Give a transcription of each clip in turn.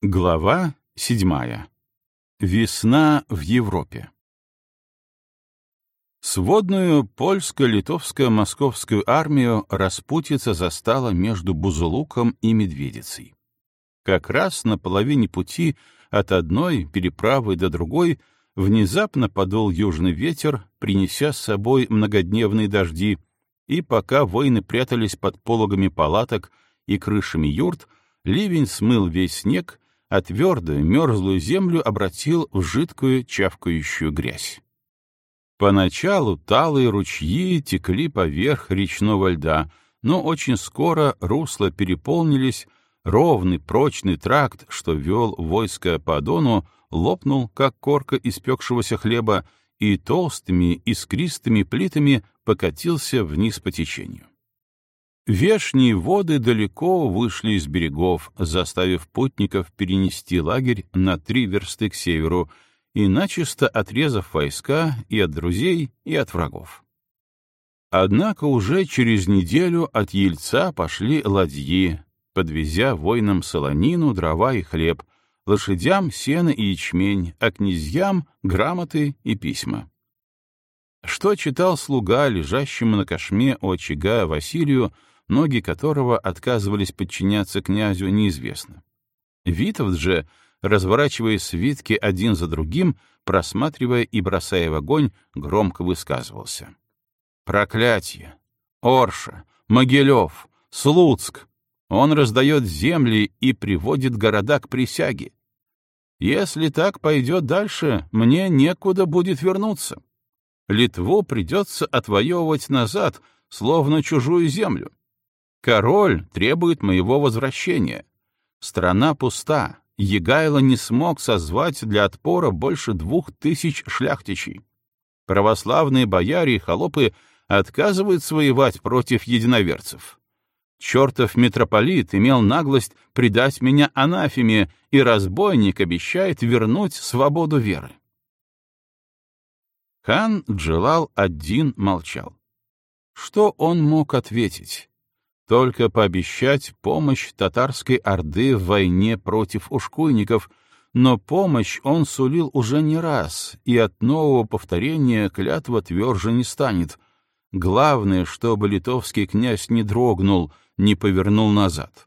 Глава седьмая. Весна в Европе. Сводную польско-литовско-московскую армию распутица застала между Бузулуком и Медведицей. Как раз на половине пути от одной переправы до другой внезапно подул южный ветер, принеся с собой многодневные дожди, и пока воины прятались под пологами палаток и крышами юрт, ливень смыл весь снег — а твердую, мерзлую землю обратил в жидкую, чавкающую грязь. Поначалу талые ручьи текли поверх речного льда, но очень скоро русла переполнились, ровный, прочный тракт, что вел войско по Дону, лопнул, как корка испекшегося хлеба, и толстыми искристыми плитами покатился вниз по течению. Вешние воды далеко вышли из берегов, заставив путников перенести лагерь на три версты к северу и начисто отрезав войска и от друзей, и от врагов. Однако уже через неделю от Ельца пошли ладьи, подвезя воинам солонину, дрова и хлеб, лошадям сено и ячмень, а князьям — грамоты и письма. Что читал слуга, лежащему на кошме у очага Василию, ноги которого отказывались подчиняться князю, неизвестно. Витовт же, разворачивая свитки один за другим, просматривая и бросая в огонь, громко высказывался. «Проклятие! Орша! Могилев! Слуцк! Он раздает земли и приводит города к присяге. Если так пойдет дальше, мне некуда будет вернуться. Литву придется отвоевывать назад, словно чужую землю. Король требует моего возвращения. Страна пуста. Егайло не смог созвать для отпора больше двух тысяч шляхтичей. Православные бояре и холопы отказываются воевать против единоверцев. Чертов митрополит имел наглость предать меня анафеме, и разбойник обещает вернуть свободу веры. Хан Джилал один молчал. Что он мог ответить? Только пообещать помощь татарской орды в войне против ушкуйников, но помощь он сулил уже не раз, и от нового повторения клятва тверже не станет. Главное, чтобы литовский князь не дрогнул, не повернул назад.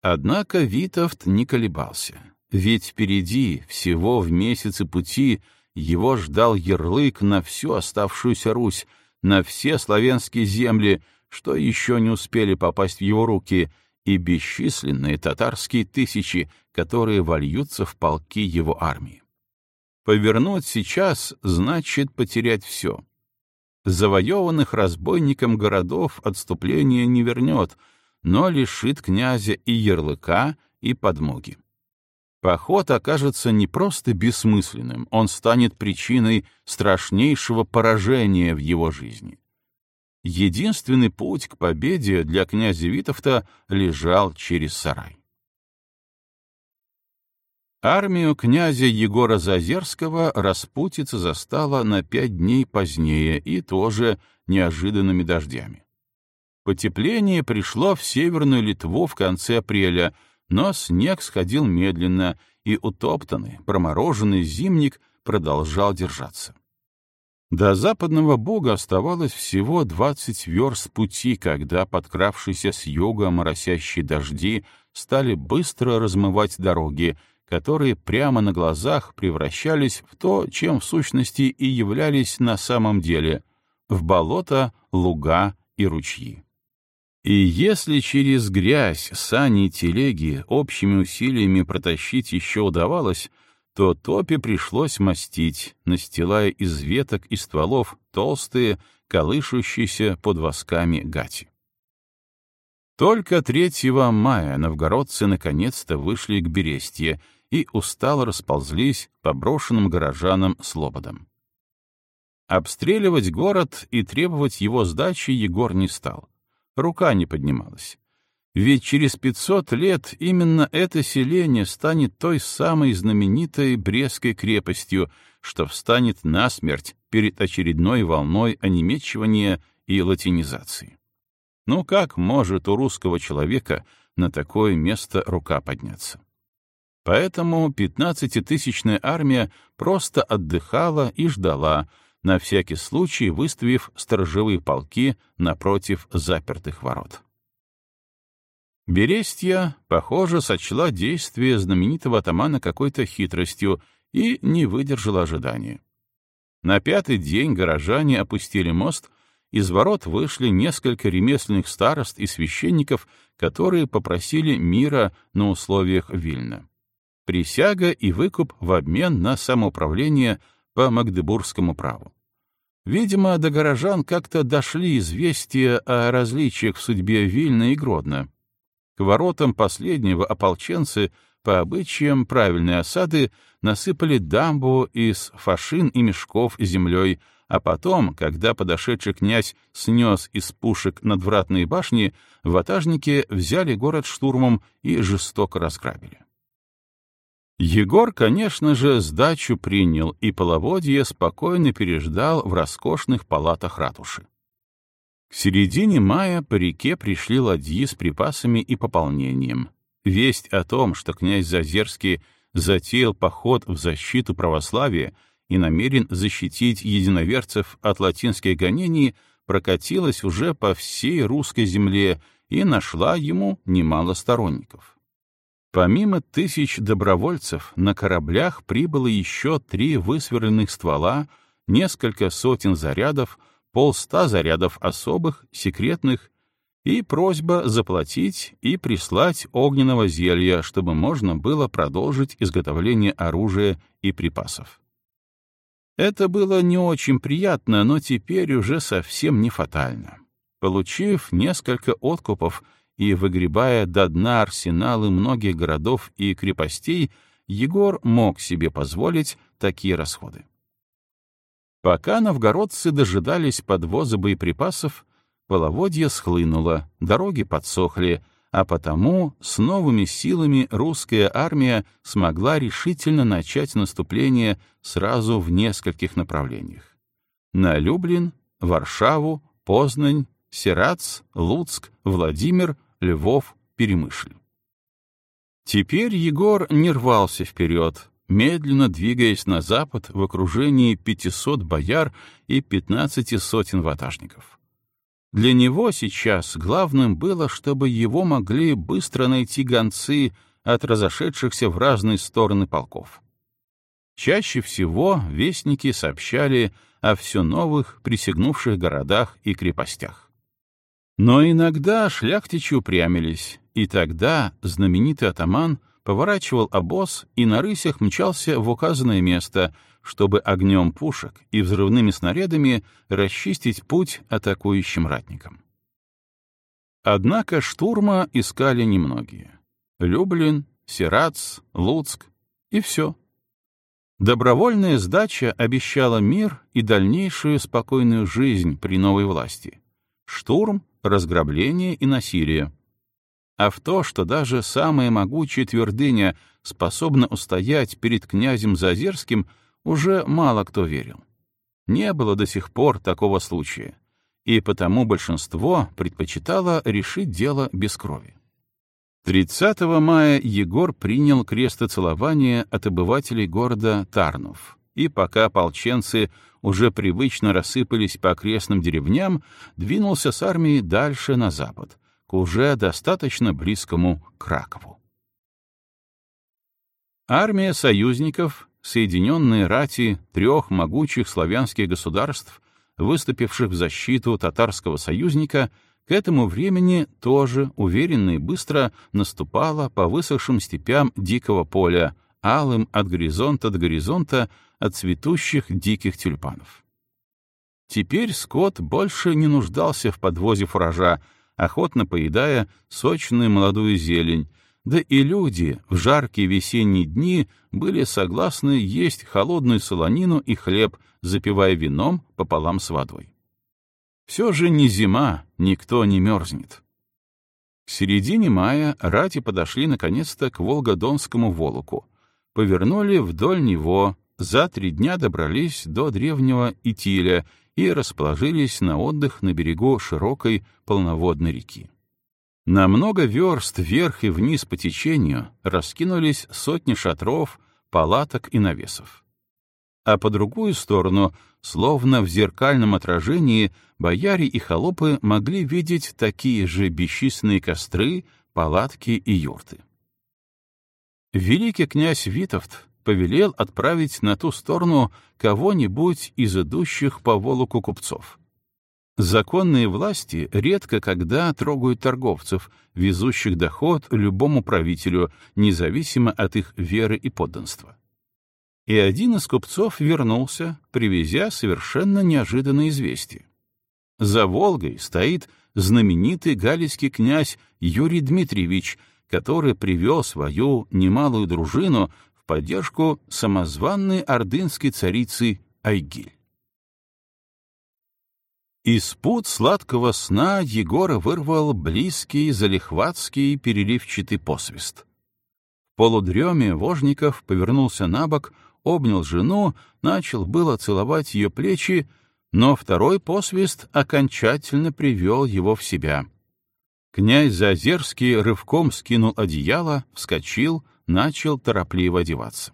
Однако Витовт не колебался, ведь впереди, всего в месяце пути, его ждал ярлык на всю оставшуюся Русь, на все славянские земли, что еще не успели попасть в его руки, и бесчисленные татарские тысячи, которые вольются в полки его армии. Повернуть сейчас значит потерять все. Завоеванных разбойником городов отступление не вернет, но лишит князя и ярлыка, и подмоги. Поход окажется не просто бессмысленным, он станет причиной страшнейшего поражения в его жизни. Единственный путь к победе для князя Витовта лежал через сарай. Армию князя Егора Зазерского распутица застала на пять дней позднее и тоже неожиданными дождями. Потепление пришло в Северную Литву в конце апреля, но снег сходил медленно, и утоптанный, промороженный зимник продолжал держаться. До западного бога оставалось всего двадцать верст пути, когда подкравшиеся с юга моросящие дожди стали быстро размывать дороги, которые прямо на глазах превращались в то, чем в сущности и являлись на самом деле — в болота, луга и ручьи. И если через грязь сани и телеги общими усилиями протащить еще удавалось, то топи пришлось мастить, настилая из веток и стволов толстые, колышущиеся под восками гати. Только 3 мая новгородцы наконец-то вышли к Берестье и устало расползлись по брошенным горожанам слободам. Обстреливать город и требовать его сдачи Егор не стал. Рука не поднималась. Ведь через 500 лет именно это селение станет той самой знаменитой Брестской крепостью, что встанет насмерть перед очередной волной онемечивания и латинизации. Ну как может у русского человека на такое место рука подняться? Поэтому пятнадцатитысячная армия просто отдыхала и ждала, на всякий случай выставив сторожевые полки напротив запертых ворот. Берестья, похоже, сочла действие знаменитого атамана какой-то хитростью и не выдержала ожидания. На пятый день горожане опустили мост, из ворот вышли несколько ремесленных старост и священников, которые попросили мира на условиях Вильна. Присяга и выкуп в обмен на самоуправление по Магдебургскому праву. Видимо, до горожан как-то дошли известия о различиях в судьбе Вильна и Гродно. К воротам последнего ополченцы по обычаям правильной осады насыпали дамбу из фашин и мешков с землей, а потом, когда подошедший князь снес из пушек надвратные башни, ватажники взяли город штурмом и жестоко разграбили. Егор, конечно же, сдачу принял и половодье спокойно переждал в роскошных палатах ратуши. К середине мая по реке пришли ладьи с припасами и пополнением. Весть о том, что князь Зазерский затеял поход в защиту православия и намерен защитить единоверцев от латинских гонений, прокатилась уже по всей русской земле и нашла ему немало сторонников. Помимо тысяч добровольцев, на кораблях прибыло еще три высверленных ствола, несколько сотен зарядов, полста зарядов особых, секретных, и просьба заплатить и прислать огненного зелья, чтобы можно было продолжить изготовление оружия и припасов. Это было не очень приятно, но теперь уже совсем не фатально. Получив несколько откупов и выгребая до дна арсеналы многих городов и крепостей, Егор мог себе позволить такие расходы. Пока новгородцы дожидались подвоза боеприпасов, половодье схлынуло, дороги подсохли, а потому с новыми силами русская армия смогла решительно начать наступление сразу в нескольких направлениях. На Люблин, Варшаву, Познань, Сирац, Луцк, Владимир, Львов, Перемышль. Теперь Егор не рвался вперед, медленно двигаясь на запад в окружении 500 бояр и 15 сотен ватажников. Для него сейчас главным было, чтобы его могли быстро найти гонцы от разошедшихся в разные стороны полков. Чаще всего вестники сообщали о все новых присягнувших городах и крепостях. Но иногда шляхтичи упрямились, и тогда знаменитый атаман поворачивал обоз и на рысях мчался в указанное место, чтобы огнем пушек и взрывными снарядами расчистить путь атакующим ратникам. Однако штурма искали немногие. Люблин, Сирац, Луцк и все. Добровольная сдача обещала мир и дальнейшую спокойную жизнь при новой власти. Штурм разграбление и насилие. А в то, что даже самая могучая твердыня способна устоять перед князем Зазерским, уже мало кто верил. Не было до сих пор такого случая, и потому большинство предпочитало решить дело без крови. 30 мая Егор принял крестоцелование от обывателей города Тарнов, и пока ополченцы уже привычно рассыпались по окрестным деревням, двинулся с армией дальше на запад, уже достаточно близкому Кракову. Армия союзников, соединенные рати трех могучих славянских государств, выступивших в защиту татарского союзника, к этому времени тоже уверенно и быстро наступала по высохшим степям дикого поля, алым от горизонта до горизонта от цветущих диких тюльпанов. Теперь скот больше не нуждался в подвозе фуража, охотно поедая сочную молодую зелень, да и люди в жаркие весенние дни были согласны есть холодную солонину и хлеб, запивая вином пополам с водой. Все же не зима, никто не мерзнет. К середине мая рати подошли наконец-то к Волгодонскому Волоку, повернули вдоль него, за три дня добрались до древнего Итиля и расположились на отдых на берегу широкой полноводной реки. На много верст вверх и вниз по течению раскинулись сотни шатров, палаток и навесов. А по другую сторону, словно в зеркальном отражении, бояре и холопы могли видеть такие же бесчисленные костры, палатки и юрты. Великий князь Витовт повелел отправить на ту сторону кого-нибудь из идущих по Волоку купцов — Законные власти редко когда трогают торговцев, везущих доход любому правителю, независимо от их веры и подданства. И один из купцов вернулся, привезя совершенно неожиданное известие. За Волгой стоит знаменитый галицкий князь Юрий Дмитриевич, который привел свою немалую дружину поддержку самозванной ордынской царицы Айгиль. Из пут сладкого сна Егора вырвал близкий, залихватский, переливчатый посвист. В полудреме Вожников повернулся на бок, обнял жену, начал было целовать ее плечи, но второй посвист окончательно привел его в себя. Князь Зазерский рывком скинул одеяло, вскочил, начал торопливо одеваться.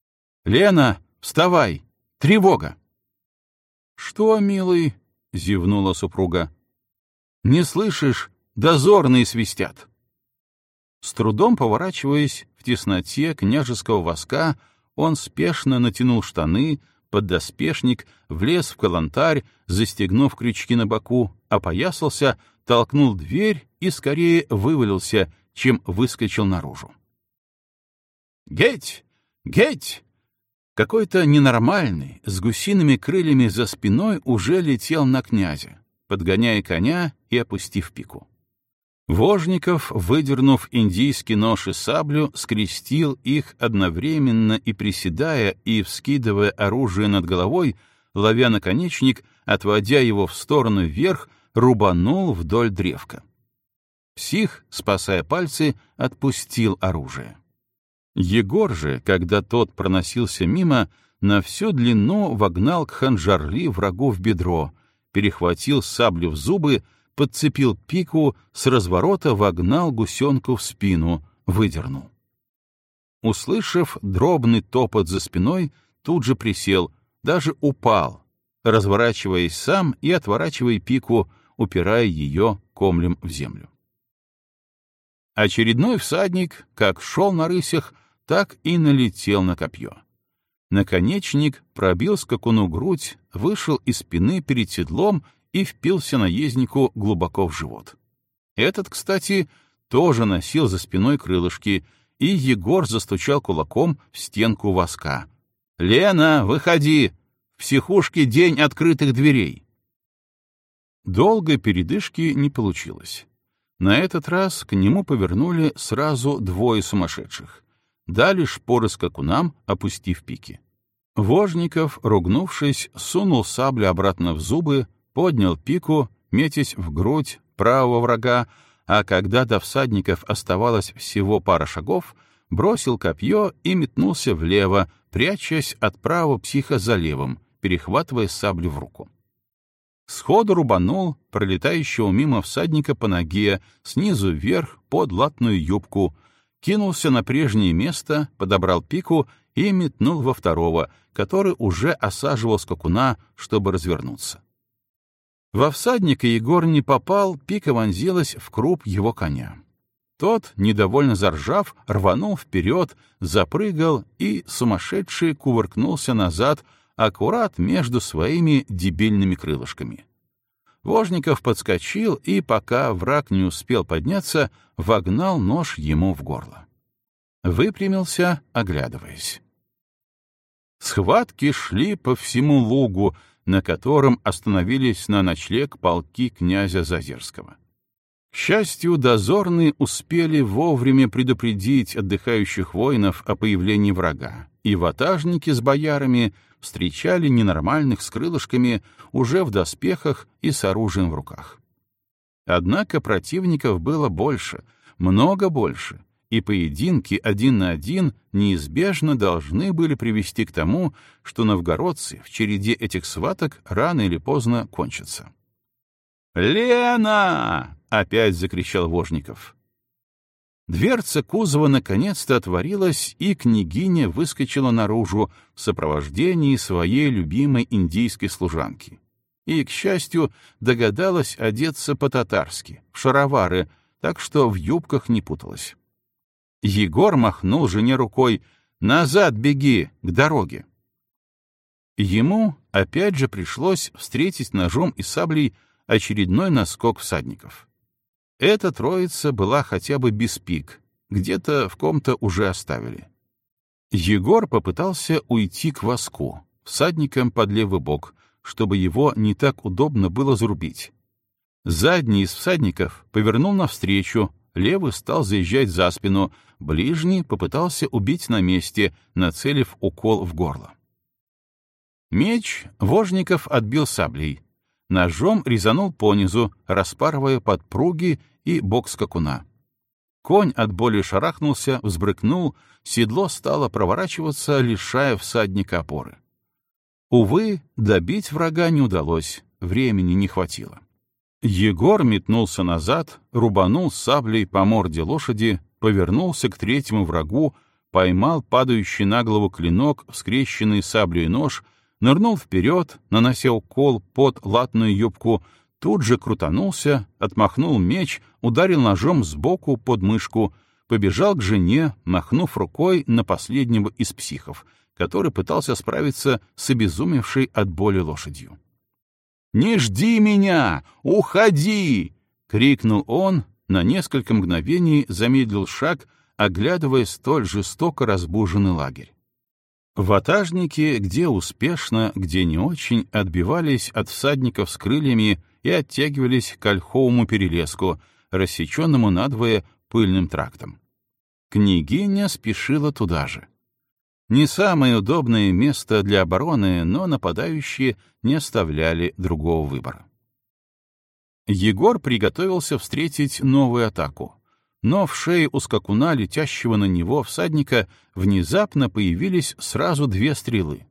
— Лена, вставай! Тревога! — Что, милый? — зевнула супруга. «Не слышишь? Дозорные свистят!» С трудом поворачиваясь в тесноте княжеского воска, он спешно натянул штаны, поддоспешник, влез в калантарь, застегнув крючки на боку, опоясался, толкнул дверь и скорее вывалился, чем выскочил наружу. «Геть! Геть!» Какой-то ненормальный, с гусиными крыльями за спиной, уже летел на князя, подгоняя коня и опустив пику. Вожников, выдернув индийский нож и саблю, скрестил их одновременно и приседая, и вскидывая оружие над головой, ловя наконечник, отводя его в сторону вверх, рубанул вдоль древка. Псих, спасая пальцы, отпустил оружие. Егор же, когда тот проносился мимо, на всю длину вогнал к ханжарли врагу в бедро, перехватил саблю в зубы, подцепил пику, с разворота вогнал гусенку в спину, выдернул. Услышав дробный топот за спиной, тут же присел, даже упал, разворачиваясь сам и отворачивая пику, упирая ее комлем в землю. Очередной всадник, как шел на рысях, так и налетел на копье. Наконечник пробил скакуну грудь, вышел из спины перед седлом и впился наезднику глубоко в живот. Этот, кстати, тоже носил за спиной крылышки, и Егор застучал кулаком в стенку воска. «Лена, выходи! В психушке день открытых дверей!» Долгой передышки не получилось. На этот раз к нему повернули сразу двое сумасшедших дали шпоры скакунам, опустив пики. Вожников, ругнувшись, сунул саблю обратно в зубы, поднял пику, метясь в грудь правого врага, а когда до всадников оставалось всего пара шагов, бросил копье и метнулся влево, прячась от правого психа за левым, перехватывая саблю в руку. Сходу рубанул пролетающего мимо всадника по ноге, снизу вверх, под латную юбку, кинулся на прежнее место, подобрал пику и метнул во второго, который уже осаживал скакуна, чтобы развернуться. Во всадника Егор не попал, пика вонзилась в круп его коня. Тот, недовольно заржав, рванул вперед, запрыгал и, сумасшедший, кувыркнулся назад, аккурат между своими дебильными крылышками. Вожников подскочил и, пока враг не успел подняться, вогнал нож ему в горло. Выпрямился, оглядываясь. Схватки шли по всему лугу, на котором остановились на ночлег полки князя Зазерского. К счастью, дозорные успели вовремя предупредить отдыхающих воинов о появлении врага, и ватажники с боярами встречали ненормальных с крылышками уже в доспехах и с оружием в руках. Однако противников было больше, много больше, и поединки один на один неизбежно должны были привести к тому, что новгородцы в череде этих сваток рано или поздно кончатся. «Лена!» — опять закричал Вожников. Дверца кузова наконец-то отворилась, и княгиня выскочила наружу в сопровождении своей любимой индийской служанки. И, к счастью, догадалась одеться по-татарски, в шаровары, так что в юбках не путалась. Егор махнул жене рукой «Назад беги, к дороге». Ему опять же пришлось встретить ножом и саблей очередной наскок всадников. Эта троица была хотя бы без пик, где-то в ком-то уже оставили. Егор попытался уйти к воску, всадником под левый бок, чтобы его не так удобно было зарубить. Задний из всадников повернул навстречу, левый стал заезжать за спину, ближний попытался убить на месте, нацелив укол в горло. Меч Вожников отбил саблей. Ножом резанул понизу, распарывая подпруги и бок скакуна. Конь от боли шарахнулся, взбрыкнул, седло стало проворачиваться, лишая всадника опоры. Увы, добить врага не удалось, времени не хватило. Егор метнулся назад, рубанул саблей по морде лошади, повернулся к третьему врагу, поймал падающий на голову клинок, скрещенный саблей нож, нырнул вперед, нанося укол под латную юбку, тут же крутанулся, отмахнул меч, ударил ножом сбоку под мышку, побежал к жене, махнув рукой на последнего из психов, который пытался справиться с обезумевшей от боли лошадью. «Не жди меня! Уходи!» — крикнул он, на несколько мгновений замедлил шаг, оглядывая столь жестоко разбуженный лагерь. Ватажники, где успешно, где не очень, отбивались от всадников с крыльями и оттягивались к ольховому перелеску, рассеченному надвое пыльным трактом. Княгиня спешила туда же. Не самое удобное место для обороны, но нападающие не оставляли другого выбора. Егор приготовился встретить новую атаку, но в шее у скакуна, летящего на него всадника, внезапно появились сразу две стрелы.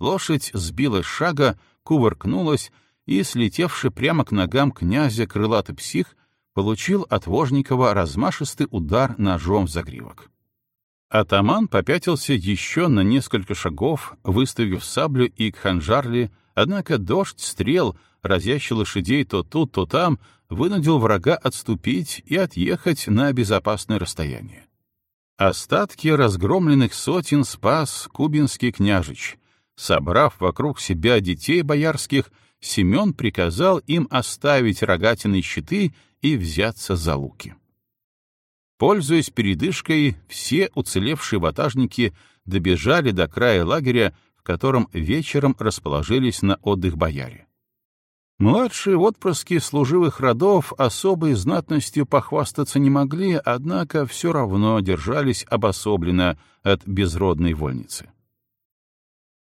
Лошадь сбила шага, кувыркнулась, и, слетевший прямо к ногам князя крылатый псих, получил от Вожникова размашистый удар ножом в загривок. Атаман попятился еще на несколько шагов, выставив саблю и кханжарли, однако дождь стрел, разящий лошадей то тут, то там, вынудил врага отступить и отъехать на безопасное расстояние. Остатки разгромленных сотен спас кубинский княжич. Собрав вокруг себя детей боярских, Семен приказал им оставить рогатины щиты и взяться за луки. Пользуясь передышкой, все уцелевшие ватажники добежали до края лагеря, в котором вечером расположились на отдых бояре. Младшие отпрыски служивых родов особой знатностью похвастаться не могли, однако все равно держались обособленно от безродной вольницы.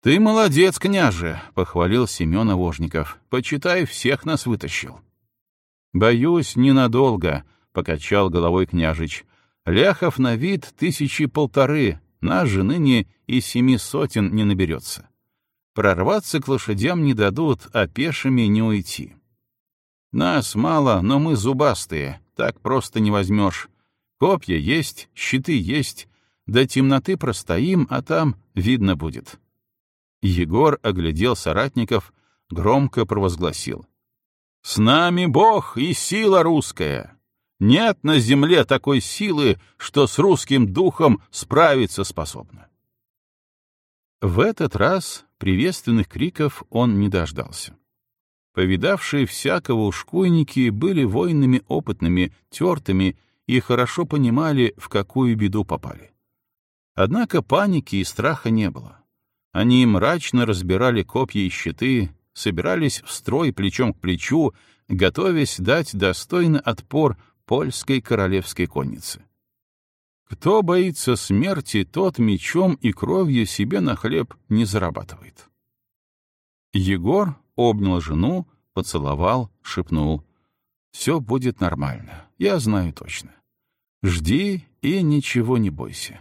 «Ты молодец, княже!» — похвалил Семена Вожников. «Почитай, всех нас вытащил». «Боюсь, ненадолго», — покачал головой княжич. «Ляхов на вид тысячи полторы, нас же ныне и семи сотен не наберется. Прорваться к лошадям не дадут, а пешими не уйти. Нас мало, но мы зубастые, так просто не возьмешь. Копья есть, щиты есть, до темноты простоим, а там видно будет». Егор оглядел соратников, громко провозгласил. «С нами Бог и сила русская! Нет на земле такой силы, что с русским духом справиться способна!» В этот раз приветственных криков он не дождался. Повидавшие всякого ушкуйники были воинами опытными, тертыми и хорошо понимали, в какую беду попали. Однако паники и страха не было. Они мрачно разбирали копья и щиты, собирались в строй плечом к плечу, готовясь дать достойный отпор польской королевской коннице. Кто боится смерти, тот мечом и кровью себе на хлеб не зарабатывает. Егор обнял жену, поцеловал, шепнул. «Все будет нормально, я знаю точно. Жди и ничего не бойся»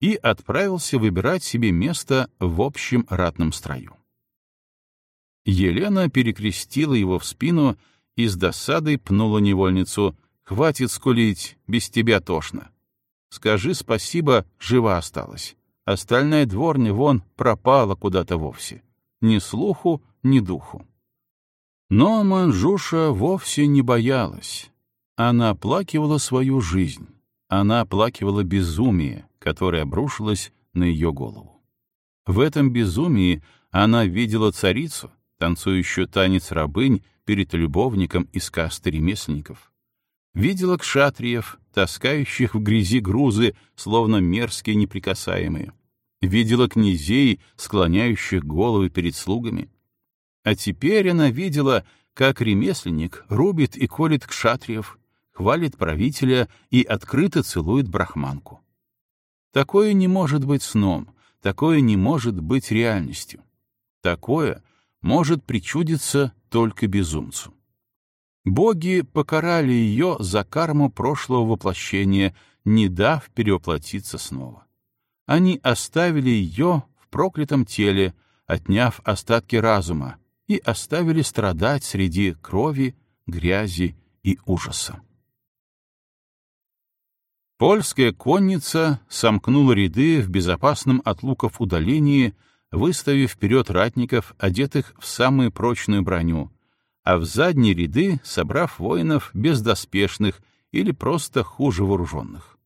и отправился выбирать себе место в общем ратном строю. Елена перекрестила его в спину и с досадой пнула невольницу. «Хватит скулить, без тебя тошно. Скажи спасибо, жива осталась. Остальная дворня вон пропала куда-то вовсе. Ни слуху, ни духу». Но Манжуша вовсе не боялась. Она оплакивала свою жизнь. Она оплакивала безумие, которое обрушилось на ее голову. В этом безумии она видела царицу, танцующую танец рабынь перед любовником из касты ремесленников. Видела кшатриев, таскающих в грязи грузы, словно мерзкие неприкасаемые. Видела князей, склоняющих головы перед слугами. А теперь она видела, как ремесленник рубит и колет кшатриев, хвалит правителя и открыто целует брахманку. Такое не может быть сном, такое не может быть реальностью. Такое может причудиться только безумцу. Боги покарали ее за карму прошлого воплощения, не дав перевоплотиться снова. Они оставили ее в проклятом теле, отняв остатки разума, и оставили страдать среди крови, грязи и ужаса. Польская конница сомкнула ряды в безопасном от луков удалении, выставив вперед ратников, одетых в самую прочную броню, а в задние ряды собрав воинов бездоспешных или просто хуже вооруженных.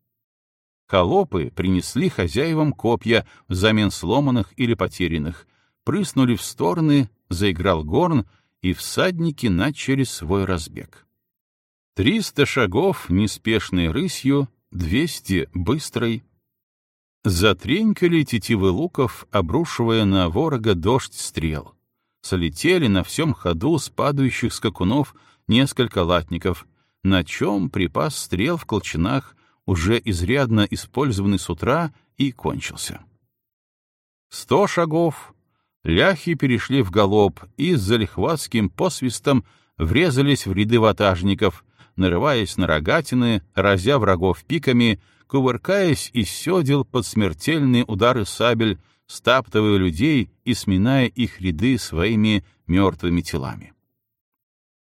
Холопы принесли хозяевам копья взамен сломанных или потерянных, прыснули в стороны, заиграл горн, и всадники начали свой разбег. Триста шагов неспешной рысью двести быстрой. Затренькали тетивы луков, обрушивая на ворога дождь стрел. Солетели на всем ходу с падающих скакунов несколько латников, на чем припас стрел в колчанах, уже изрядно использованный с утра, и кончился. Сто шагов. Ляхи перешли в галоп и с залихватским посвистом врезались в ряды ватажников, нарываясь на рогатины, разя врагов пиками, кувыркаясь из седел под смертельные удары сабель, стаптывая людей и сминая их ряды своими мертвыми телами.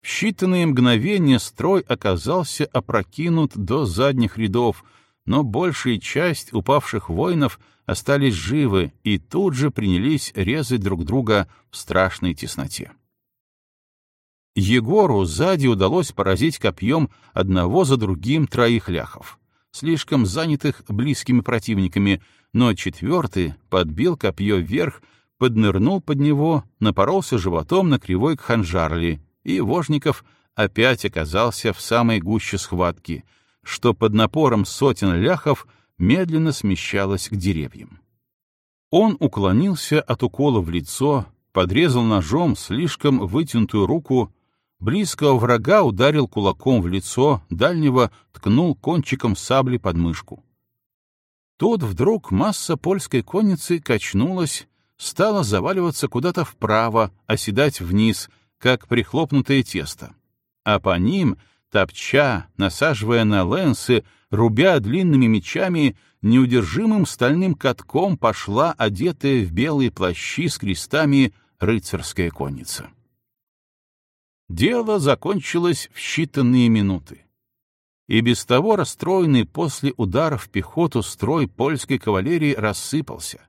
В считанные мгновения строй оказался опрокинут до задних рядов, но большая часть упавших воинов остались живы и тут же принялись резать друг друга в страшной тесноте. Егору сзади удалось поразить копьем одного за другим троих ляхов, слишком занятых близкими противниками, но четвертый подбил копье вверх, поднырнул под него, напоролся животом на кривой кханжарли, и Вожников опять оказался в самой гуще схватки, что под напором сотен ляхов медленно смещалось к деревьям. Он уклонился от укола в лицо, подрезал ножом слишком вытянутую руку, Близкого врага ударил кулаком в лицо, дальнего ткнул кончиком сабли под мышку. Тут вдруг масса польской конницы качнулась, стала заваливаться куда-то вправо, оседать вниз, как прихлопнутое тесто. А по ним, топча, насаживая на ленсы, рубя длинными мечами, неудержимым стальным катком пошла одетая в белые плащи с крестами рыцарская конница. Дело закончилось в считанные минуты. И без того расстроенный после ударов пехоту строй польской кавалерии рассыпался.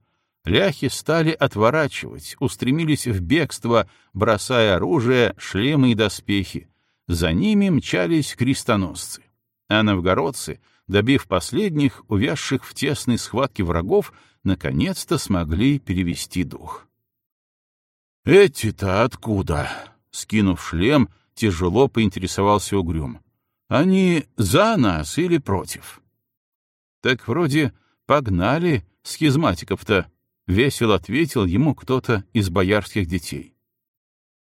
Ляхи стали отворачивать, устремились в бегство, бросая оружие, шлемы и доспехи. За ними мчались крестоносцы. А новгородцы, добив последних, увязших в тесной схватке врагов, наконец-то смогли перевести дух. «Эти-то откуда?» Скинув шлем, тяжело поинтересовался угрюм. «Они за нас или против?» «Так вроде погнали схизматиков-то», — весело ответил ему кто-то из боярских детей.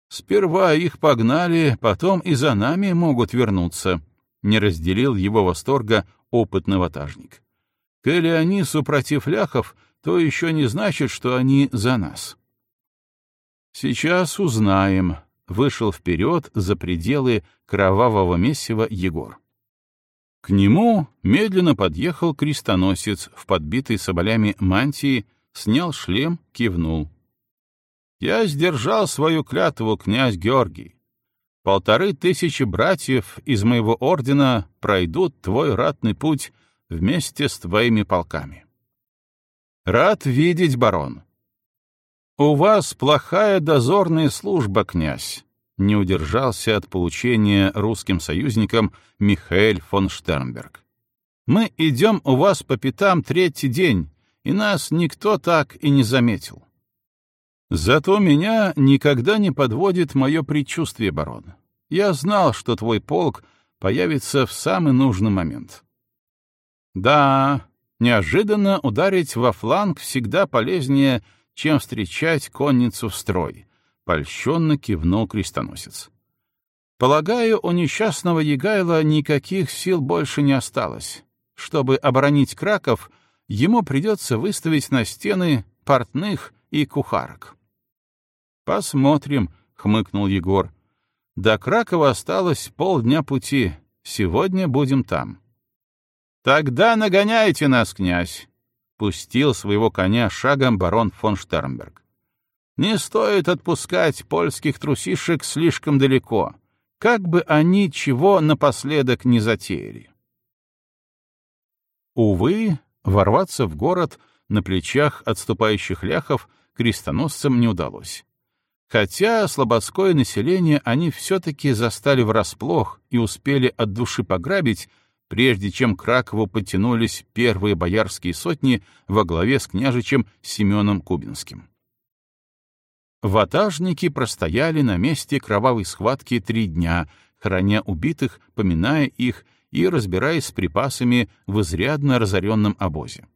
«Сперва их погнали, потом и за нами могут вернуться», — не разделил его восторга опытный ватажник. «Коли они супротив ляхов, то еще не значит, что они за нас». «Сейчас узнаем», вышел вперед за пределы кровавого месива Егор. К нему медленно подъехал крестоносец в подбитой соболями мантии, снял шлем, кивнул. «Я сдержал свою клятву, князь Георгий. Полторы тысячи братьев из моего ордена пройдут твой ратный путь вместе с твоими полками. Рад видеть, барон. У вас плохая дозорная служба, князь, не удержался от получения русским союзникам Михаэль фон Штернберг. Мы идем у вас по пятам третий день, и нас никто так и не заметил. Зато меня никогда не подводит мое предчувствие, барон. Я знал, что твой полк появится в самый нужный момент. Да, неожиданно ударить во фланг всегда полезнее, чем встречать конницу в строй, — польщенно кивнул крестоносец. Полагаю, у несчастного Егайла никаких сил больше не осталось. Чтобы оборонить Краков, ему придется выставить на стены портных и кухарок. «Посмотрим», — хмыкнул Егор. «До Кракова осталось полдня пути. Сегодня будем там». «Тогда нагоняйте нас, князь!» — пустил своего коня шагом барон фон Штернберг. «Не стоит отпускать польских трусишек слишком далеко, как бы они чего напоследок не затеяли». Увы, ворваться в город на плечах отступающих ляхов крестоносцам не удалось. Хотя слободское население они все-таки застали врасплох и успели от души пограбить, прежде чем к Кракову подтянулись первые боярские сотни во главе с княжичем Семеном Кубинским. Ватажники простояли на месте кровавой схватки три дня, храня убитых, поминая их и разбираясь с припасами в изрядно разоренном обозе.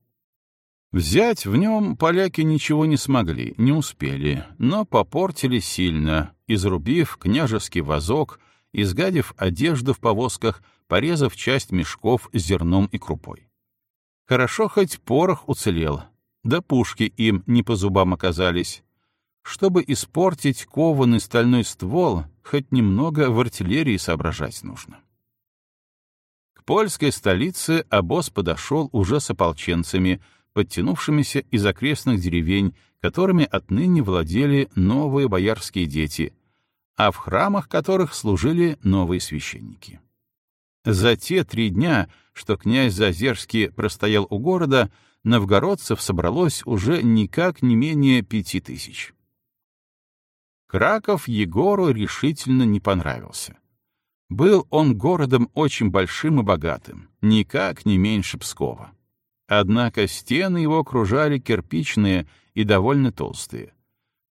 Взять в нем поляки ничего не смогли, не успели, но попортили сильно, изрубив княжеский вазок, изгадив одежду в повозках, порезав часть мешков с зерном и крупой. Хорошо хоть порох уцелел, да пушки им не по зубам оказались. Чтобы испортить кованый стальной ствол, хоть немного в артиллерии соображать нужно. К польской столице обоз подошел уже с ополченцами — подтянувшимися из окрестных деревень, которыми отныне владели новые боярские дети, а в храмах которых служили новые священники. За те три дня, что князь Зазерский простоял у города, новгородцев собралось уже никак не менее пяти тысяч. Краков Егору решительно не понравился. Был он городом очень большим и богатым, никак не меньше Пскова. Однако стены его окружали кирпичные и довольно толстые.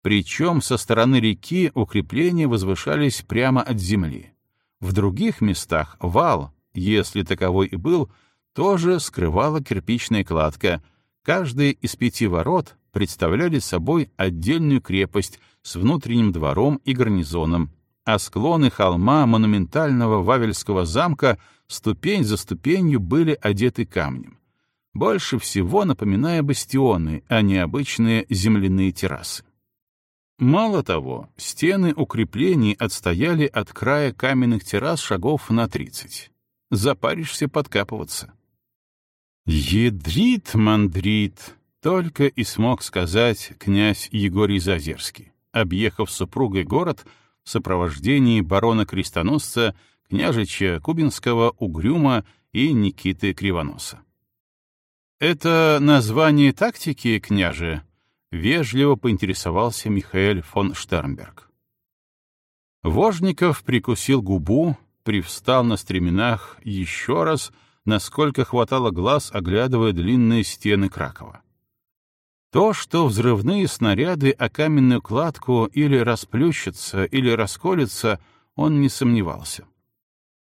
Причем со стороны реки укрепления возвышались прямо от земли. В других местах вал, если таковой и был, тоже скрывала кирпичная кладка. Каждый из пяти ворот представляли собой отдельную крепость с внутренним двором и гарнизоном, а склоны холма монументального Вавельского замка ступень за ступенью были одеты камнем больше всего напоминая бастионы, а не обычные земляные террасы. Мало того, стены укреплений отстояли от края каменных террас шагов на 30. Запаришься подкапываться. «Ядрит, мандрит!» — только и смог сказать князь Егорий Зазерский, объехав супругой город в сопровождении барона-крестоносца, княжича Кубинского, Угрюма и Никиты Кривоноса. «Это название тактики, княже?» — вежливо поинтересовался Михаэль фон Штернберг. Вожников прикусил губу, привстал на стременах еще раз, насколько хватало глаз, оглядывая длинные стены Кракова. То, что взрывные снаряды о каменную кладку или расплющатся, или расколются, он не сомневался.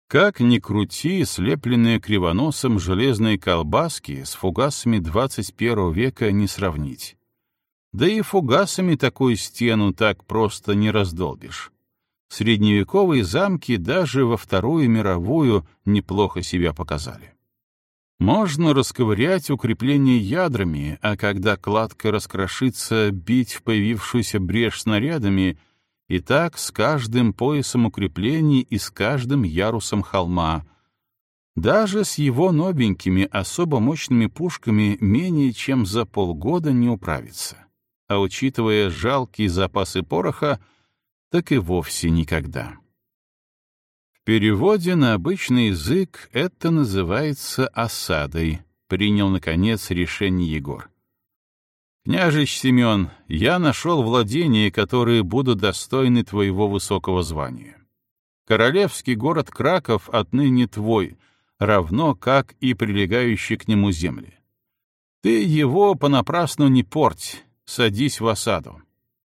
Как ни крути, слепленные кривоносом железные колбаски с фугасами 21 века не сравнить. Да и фугасами такую стену так просто не раздолбишь. Средневековые замки даже во Вторую мировую неплохо себя показали. Можно расковырять укрепление ядрами, а когда кладка раскрошится, бить в появившуюся брешь снарядами — и так с каждым поясом укреплений и с каждым ярусом холма. Даже с его новенькими, особо мощными пушками менее чем за полгода не управиться. А учитывая жалкие запасы пороха, так и вовсе никогда. переводе на обычный язык это называется осадой, принял, наконец, решение Егор. «Княжич Семен, я нашел владения, которые будут достойны твоего высокого звания. Королевский город Краков отныне твой, равно как и прилегающие к нему земли. Ты его понапрасну не порть, садись в осаду.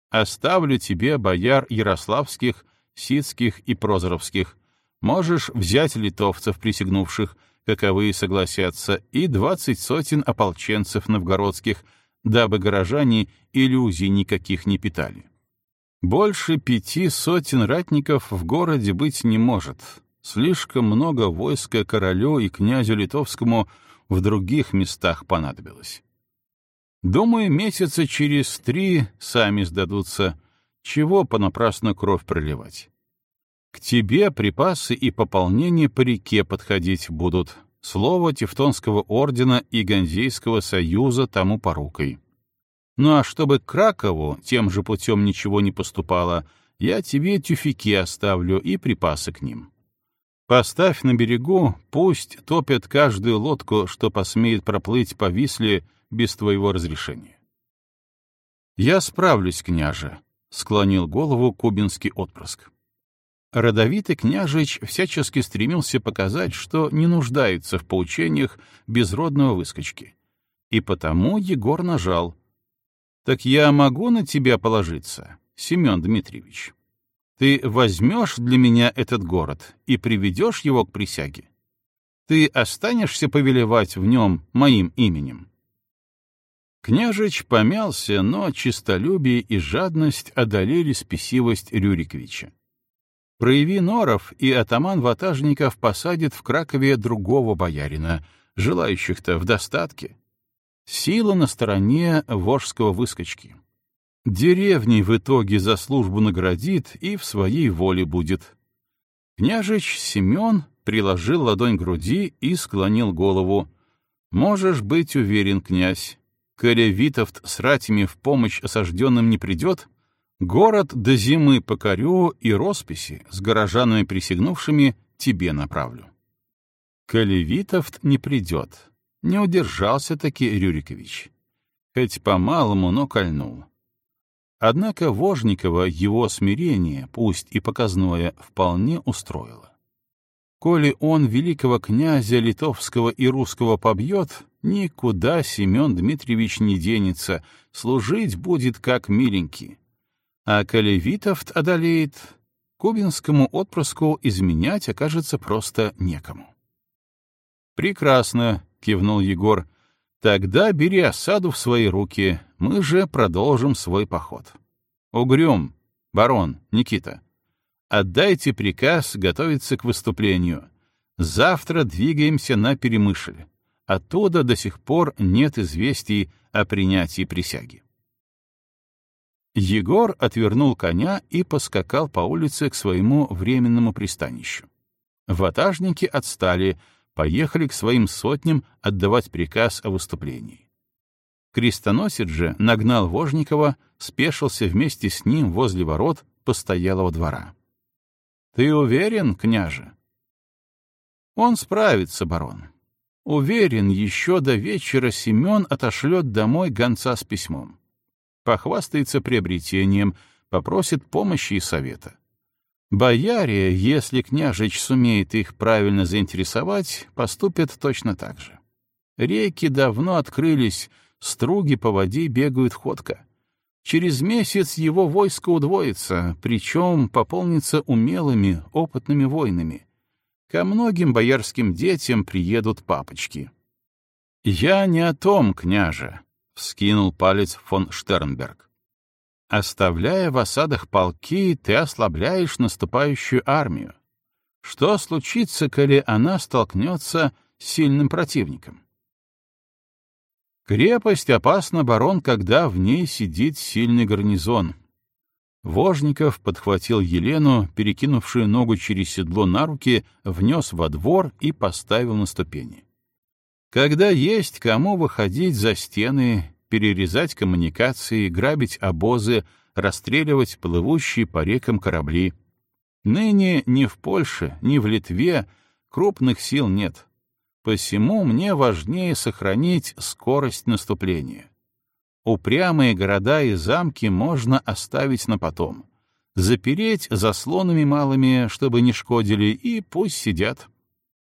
Оставлю тебе бояр ярославских, ситских и прозоровских. Можешь взять литовцев, присягнувших, каковые согласятся, и двадцать сотен ополченцев новгородских, дабы горожане иллюзий никаких не питали. Больше пяти сотен ратников в городе быть не может. Слишком много войска королю и князю литовскому в других местах понадобилось. Думаю, месяца через три сами сдадутся. Чего понапрасну кровь проливать? К тебе припасы и пополнение по реке подходить будут. Слово Тевтонского ордена и Ганзейского союза тому порукой. Ну а чтобы к Кракову тем же путем ничего не поступало, я тебе тюфяки оставлю и припасы к ним. Поставь на берегу, пусть топят каждую лодку, что посмеет проплыть по Висле без твоего разрешения. «Я справлюсь, княже», — склонил голову кубинский отпрыск. Родовитый княжич всячески стремился показать, что не нуждается в поучениях безродного выскочки. И потому Егор нажал, так я могу на тебя положиться, Семен Дмитриевич? Ты возьмешь для меня этот город и приведешь его к присяге? Ты останешься повелевать в нем моим именем?» Княжич помялся, но честолюбие и жадность одолели спесивость Рюриковича. Прояви норов, и атаман ватажников посадит в Кракове другого боярина, желающих-то в достатке. Сила на стороне вожского выскочки. Деревни в итоге за службу наградит и в своей воле будет. Княжич Семен приложил ладонь к груди и склонил голову. «Можешь быть уверен, князь, коли Витовт с ратями в помощь осажденным не придет, город до зимы покорю и росписи с горожанами присягнувшими тебе направлю». Коли Витовт не придет, не удержался-таки Рюрикович. Хоть по-малому, но кольнул. Однако Вожникова его смирение, пусть и показное, вполне устроило. Коли он великого князя литовского и русского побьет, никуда Семен Дмитриевич не денется, служить будет как миленький. А коли Витовт одолеет, кубинскому отпрыску изменять окажется просто некому. Прекрасно, — кивнул Егор. «Тогда бери осаду в свои руки, мы же продолжим свой поход. Угрюм, барон, Никита, отдайте приказ готовиться к выступлению. Завтра двигаемся на Перемышль. Оттуда до сих пор нет известий о принятии присяги». Егор отвернул коня и поскакал по улице к своему временному пристанищу. Ватажники отстали, поехали к своим сотням отдавать приказ о выступлении. Крестоносец же нагнал Вожникова, спешился вместе с ним возле ворот постоялого двора. — Ты уверен, княже? — Он справится, барон. Уверен, еще до вечера Семен отошлет домой гонца с письмом. Похвастается приобретением, попросит помощи и совета. Бояре, если княжич сумеет их правильно заинтересовать, поступят точно так же. Реки давно открылись, струги по воде бегают ходко. Через месяц его войско удвоится, причем пополнится умелыми, опытными воинами. Ко многим боярским детям приедут папочки. «Я не о том, княже», — вскинул палец фон Штернберг. Оставляя в осадах полки, ты ослабляешь наступающую армию. Что случится, коли она столкнется с сильным противником? Крепость опасна, барон, когда в ней сидит сильный гарнизон. Вожников подхватил Елену, перекинувшую ногу через седло на руки, внес во двор и поставил на ступени. Когда есть кому выходить за стены, перерезать коммуникации, грабить обозы, расстреливать плывущие по рекам корабли. Ныне ни в Польше, ни в Литве крупных сил нет. Посему мне важнее сохранить скорость наступления. Упрямые города и замки можно оставить на потом. Запереть заслонами малыми, чтобы не шкодили, и пусть сидят.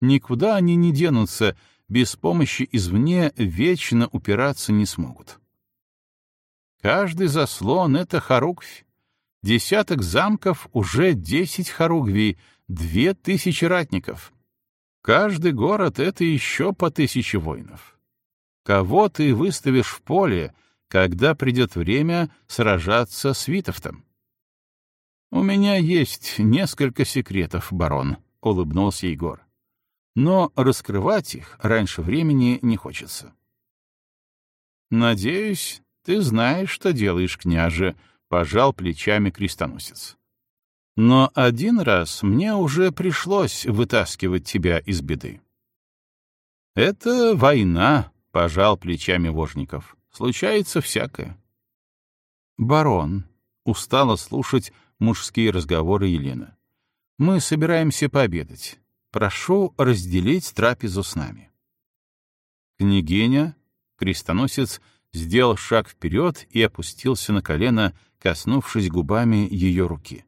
Никуда они не денутся, без помощи извне вечно упираться не смогут. Каждый заслон — это хоругвь. Десяток замков — уже десять хоругвий, две тысячи ратников. Каждый город — это еще по тысяче воинов. Кого ты выставишь в поле, когда придет время сражаться с Витовтом? «У меня есть несколько секретов, барон», — улыбнулся Егор. «Но раскрывать их раньше времени не хочется». «Надеюсь, ты знаешь, что делаешь, княже», — пожал плечами крестоносец. «Но один раз мне уже пришлось вытаскивать тебя из беды». «Это война», — пожал плечами Вожников. «Случается всякое». «Барон», — устала слушать мужские разговоры Елена. «Мы собираемся пообедать. Прошу разделить трапезу с нами». Княгиня, крестоносец, сделал шаг вперед и опустился на колено, коснувшись губами ее руки.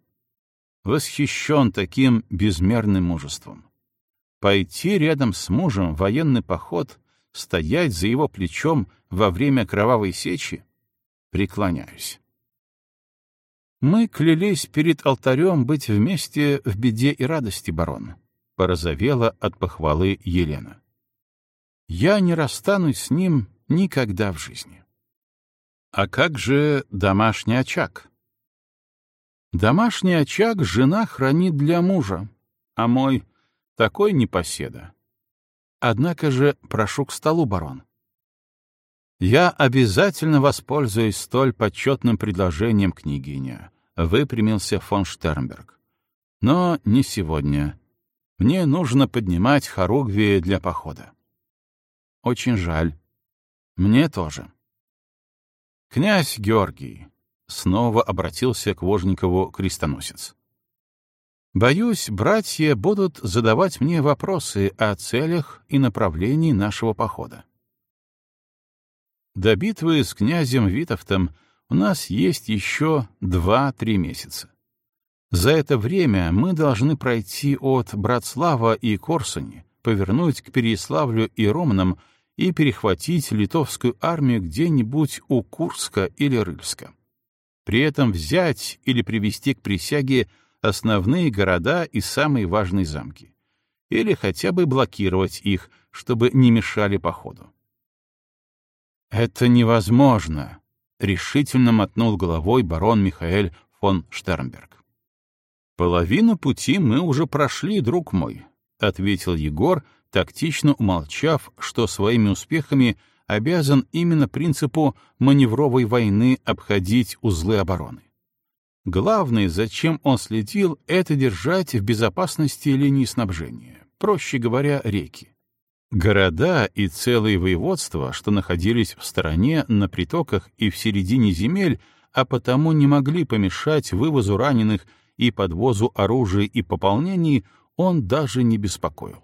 Восхищен таким безмерным мужеством. Пойти рядом с мужем в военный поход, стоять за его плечом во время кровавой сечи — преклоняюсь. Мы клялись перед алтарем быть вместе в беде и радости, барон. Порозовела от похвалы Елена. Я не расстанусь с ним никогда в жизни. А как же домашний очаг? Домашний очаг жена хранит для мужа, а мой — такой непоседа. Однако же прошу к столу, барон. Я обязательно воспользуюсь столь почетным предложением, княгиня, — выпрямился фон Штернберг. «Но не сегодня. Мне нужно поднимать хоругви для похода». «Очень жаль. Мне тоже». «Князь Георгий», — снова обратился к Вожникову крестоносец. «Боюсь, братья будут задавать мне вопросы о целях и направлении нашего похода. До битвы с князем Витовтом у нас есть еще два-три месяца. За это время мы должны пройти от Братслава и Корсуни, повернуть к Переяславлю и Ромнам и перехватить литовскую армию где-нибудь у Курска или Рыльска. При этом взять или привести к присяге основные города и самые важные замки. Или хотя бы блокировать их, чтобы не мешали походу. «Это невозможно», — решительно мотнул головой барон Михаэль фон Штернберг. «Половину пути мы уже прошли, друг мой», — ответил Егор, тактично умолчав, что своими успехами обязан именно принципу маневровой войны обходить узлы обороны. Главное, зачем он следил, это держать в безопасности линии снабжения, проще говоря, реки. Города и целые воеводства, что находились в стороне, на притоках и в середине земель, а потому не могли помешать вывозу раненых и подвозу оружия и пополнений, он даже не беспокоил.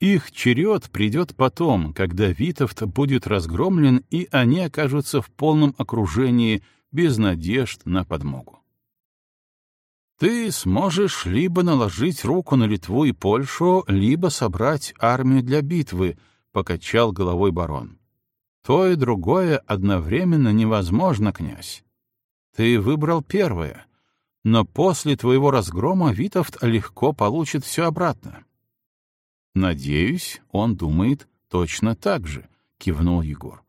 Их черед придет потом, когда Витовт будет разгромлен, и они окажутся в полном окружении, без надежд на подмогу. Ты сможешь либо наложить руку на Литву и Польшу, либо собрать армию для битвы, — покачал головой барон. То и другое одновременно невозможно, князь. Ты выбрал первое, но после твоего разгрома Витовт легко получит все обратно. Надеюсь, он думает точно так же, — кивнул Егор.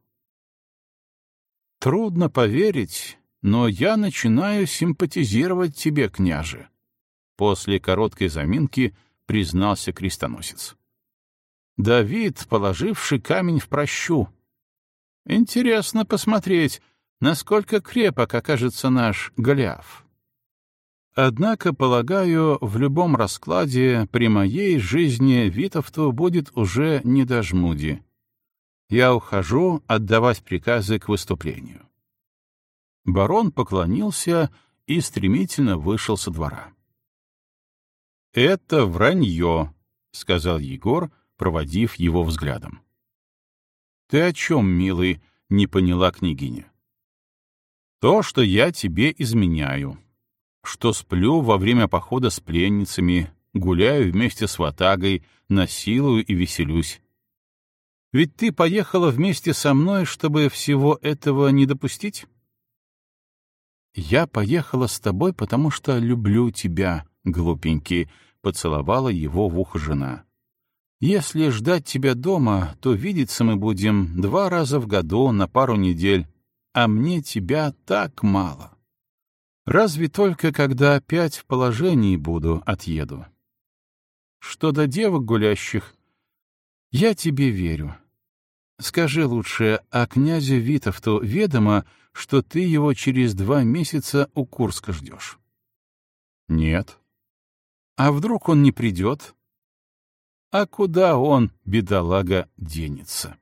Трудно поверить, но я начинаю симпатизировать тебе, княже. После короткой заминки признался крестоносец. Давид, положивший камень в прощу. Интересно посмотреть, насколько крепок окажется наш Голиаф. Однако, полагаю, в любом раскладе при моей жизни Витовту будет уже не до жмуди. Я ухожу отдавать приказы к выступлению. Барон поклонился и стремительно вышел со двора. Это вранье, — сказал Егор, проводив его взглядом. Ты о чем, милый, — не поняла княгиня. То, что я тебе изменяю, что сплю во время похода с пленницами, гуляю вместе с ватагой, насилую и веселюсь. Ведь ты поехала вместе со мной, чтобы всего этого не допустить? Я поехала с тобой, потому что люблю тебя, глупенький, поцеловала его в ухо жена. Если ждать тебя дома, то видеться мы будем два раза в году на пару недель, а мне тебя так мало. Разве только когда опять в положении буду, отъеду. Что до девок гулящих, я тебе верю. Скажи лучше, а князю Витовту ведомо, что ты его через два месяца у Курска ждешь? Нет. А вдруг он не придет? А куда он, бедолага, денется?